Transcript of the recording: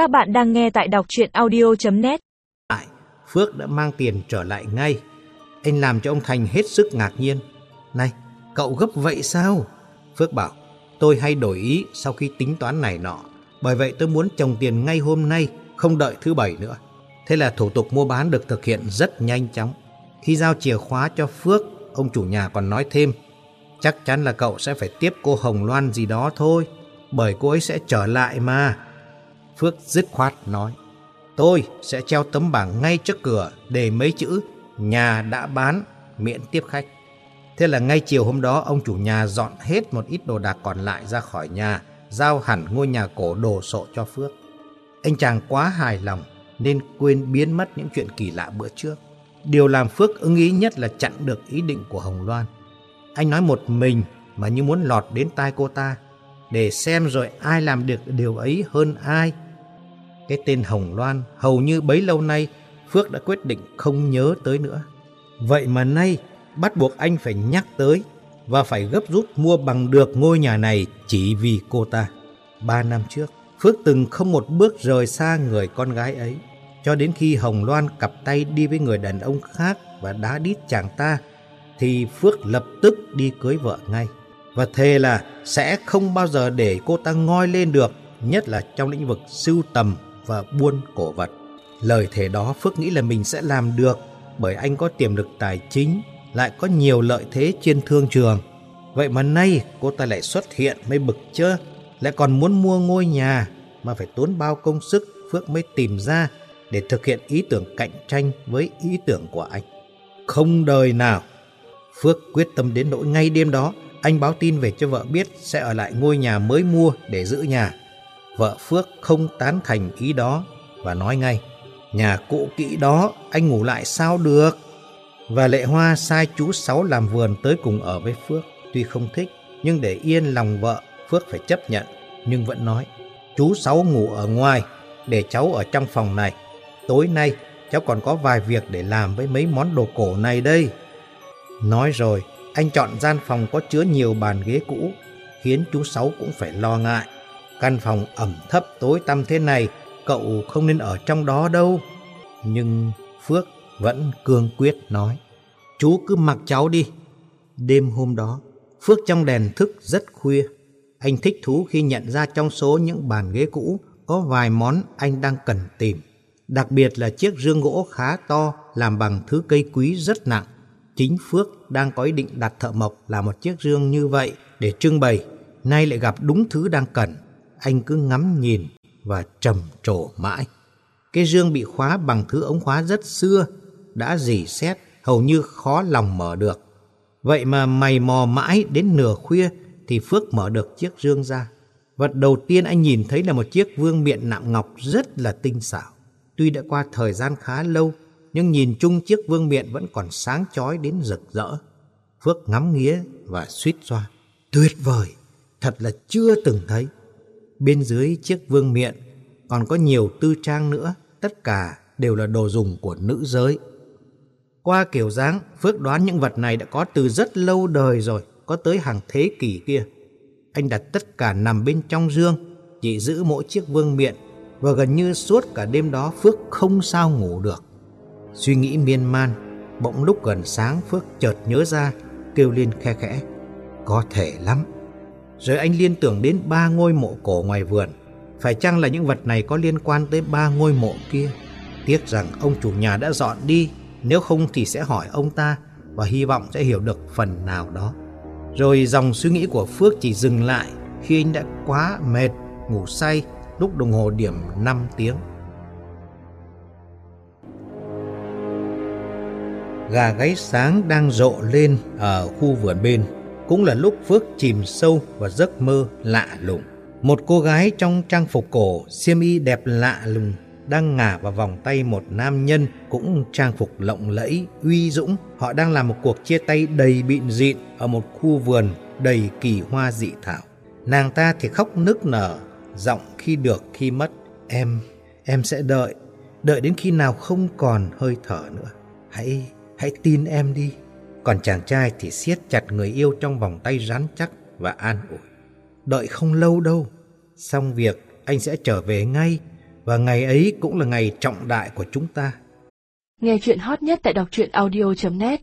Các bạn đang nghe tại đọc chuyện audio.net Phước đã mang tiền trở lại ngay. Anh làm cho ông Thành hết sức ngạc nhiên. Này, cậu gấp vậy sao? Phước bảo, tôi hay đổi ý sau khi tính toán này nọ. Bởi vậy tôi muốn trồng tiền ngay hôm nay, không đợi thứ bảy nữa. Thế là thủ tục mua bán được thực hiện rất nhanh chóng. Khi giao chìa khóa cho Phước, ông chủ nhà còn nói thêm, chắc chắn là cậu sẽ phải tiếp cô Hồng Loan gì đó thôi, bởi cô ấy sẽ trở lại mà. Phước dứt khoát nói, tôi sẽ treo tấm bảng ngay trước cửa để mấy chữ nhà đã bán miễn tiếp khách. Thế là ngay chiều hôm đó ông chủ nhà dọn hết một ít đồ đạc còn lại ra khỏi nhà, giao hẳn ngôi nhà cổ đồ sộ cho Phước. Anh chàng quá hài lòng nên quên biến mất những chuyện kỳ lạ bữa trước. Điều làm Phước ưng ý nhất là chặn được ý định của Hồng Loan. Anh nói một mình mà như muốn lọt đến tai cô ta, để xem rồi ai làm được điều ấy hơn ai. Cái tên Hồng Loan hầu như bấy lâu nay Phước đã quyết định không nhớ tới nữa. Vậy mà nay bắt buộc anh phải nhắc tới và phải gấp rút mua bằng được ngôi nhà này chỉ vì cô ta. Ba năm trước, Phước từng không một bước rời xa người con gái ấy. Cho đến khi Hồng Loan cặp tay đi với người đàn ông khác và đá đít chàng ta, thì Phước lập tức đi cưới vợ ngay. Và thề là sẽ không bao giờ để cô ta ngoi lên được, nhất là trong lĩnh vực sưu tầm và buôn cổ vật. Lời thề đó Phước nghĩ là mình sẽ làm được bởi anh có tiềm lực tài chính, lại có nhiều lợi thế trên thương trường. Vậy mà nay cô ta lại xuất hiện mới bực chứ, lại còn muốn mua ngôi nhà mà phải tốn bao công sức Phước mới tìm ra để thực hiện ý tưởng cạnh tranh với ý tưởng của anh. Không đời nào, Phước quyết tâm đến nỗi ngay đêm đó anh báo tin về cho vợ biết sẽ ở lại ngôi nhà mới mua để giữ nhà. Vợ Phước không tán thành ý đó và nói ngay, nhà cũ kỹ đó anh ngủ lại sao được. Và Lệ Hoa sai chú Sáu làm vườn tới cùng ở với Phước. Tuy không thích, nhưng để yên lòng vợ, Phước phải chấp nhận. Nhưng vẫn nói, chú Sáu ngủ ở ngoài, để cháu ở trong phòng này. Tối nay, cháu còn có vài việc để làm với mấy món đồ cổ này đây. Nói rồi, anh chọn gian phòng có chứa nhiều bàn ghế cũ, khiến chú Sáu cũng phải lo ngại. Căn phòng ẩm thấp tối tăm thế này, cậu không nên ở trong đó đâu. Nhưng Phước vẫn cương quyết nói, chú cứ mặc cháu đi. Đêm hôm đó, Phước trong đèn thức rất khuya. Anh thích thú khi nhận ra trong số những bàn ghế cũ có vài món anh đang cần tìm. Đặc biệt là chiếc rương gỗ khá to làm bằng thứ cây quý rất nặng. Chính Phước đang có ý định đặt thợ mộc làm một chiếc rương như vậy để trưng bày. Nay lại gặp đúng thứ đang cần. Anh cứ ngắm nhìn và trầm trồ mãi. Cái dương bị khóa bằng thứ ống khóa rất xưa, đã dỉ xét, hầu như khó lòng mở được. Vậy mà mày mò mãi đến nửa khuya thì Phước mở được chiếc dương ra. Vật đầu tiên anh nhìn thấy là một chiếc vương miện nạm ngọc rất là tinh xảo. Tuy đã qua thời gian khá lâu, nhưng nhìn chung chiếc vương miện vẫn còn sáng chói đến rực rỡ. Phước ngắm nghía và suýt xoa. Tuyệt vời, thật là chưa từng thấy. Bên dưới chiếc vương miện còn có nhiều tư trang nữa, tất cả đều là đồ dùng của nữ giới. Qua kiểu dáng, Phước đoán những vật này đã có từ rất lâu đời rồi, có tới hàng thế kỷ kia. Anh đặt tất cả nằm bên trong dương, chỉ giữ mỗi chiếc vương miện và gần như suốt cả đêm đó Phước không sao ngủ được. Suy nghĩ miên man, bỗng lúc gần sáng Phước chợt nhớ ra, kêu lên khe khẽ. Có thể lắm. Rồi anh liên tưởng đến ba ngôi mộ cổ ngoài vườn. Phải chăng là những vật này có liên quan tới ba ngôi mộ kia? Tiếc rằng ông chủ nhà đã dọn đi, nếu không thì sẽ hỏi ông ta và hy vọng sẽ hiểu được phần nào đó. Rồi dòng suy nghĩ của Phước chỉ dừng lại khi anh đã quá mệt, ngủ say lúc đồng hồ điểm 5 tiếng. Gà gáy sáng đang rộ lên ở khu vườn bên. Cũng là lúc Phước chìm sâu vào giấc mơ lạ lùng. Một cô gái trong trang phục cổ, xiêm y đẹp lạ lùng đang ngả vào vòng tay một nam nhân cũng trang phục lộng lẫy, uy dũng. Họ đang làm một cuộc chia tay đầy bịn dịn ở một khu vườn đầy kỳ hoa dị thảo. Nàng ta thì khóc nức nở, giọng khi được khi mất. Em, em sẽ đợi, đợi đến khi nào không còn hơi thở nữa. Hãy, hãy tin em đi. Còn chàng trai thì siết chặt người yêu trong vòng tay rắn chắc và an ủi. Đợi không lâu đâu, xong việc anh sẽ trở về ngay Và ngày ấy cũng là ngày trọng đại của chúng ta. Nghe chuyện hot nhất tại đọc truyện audio.net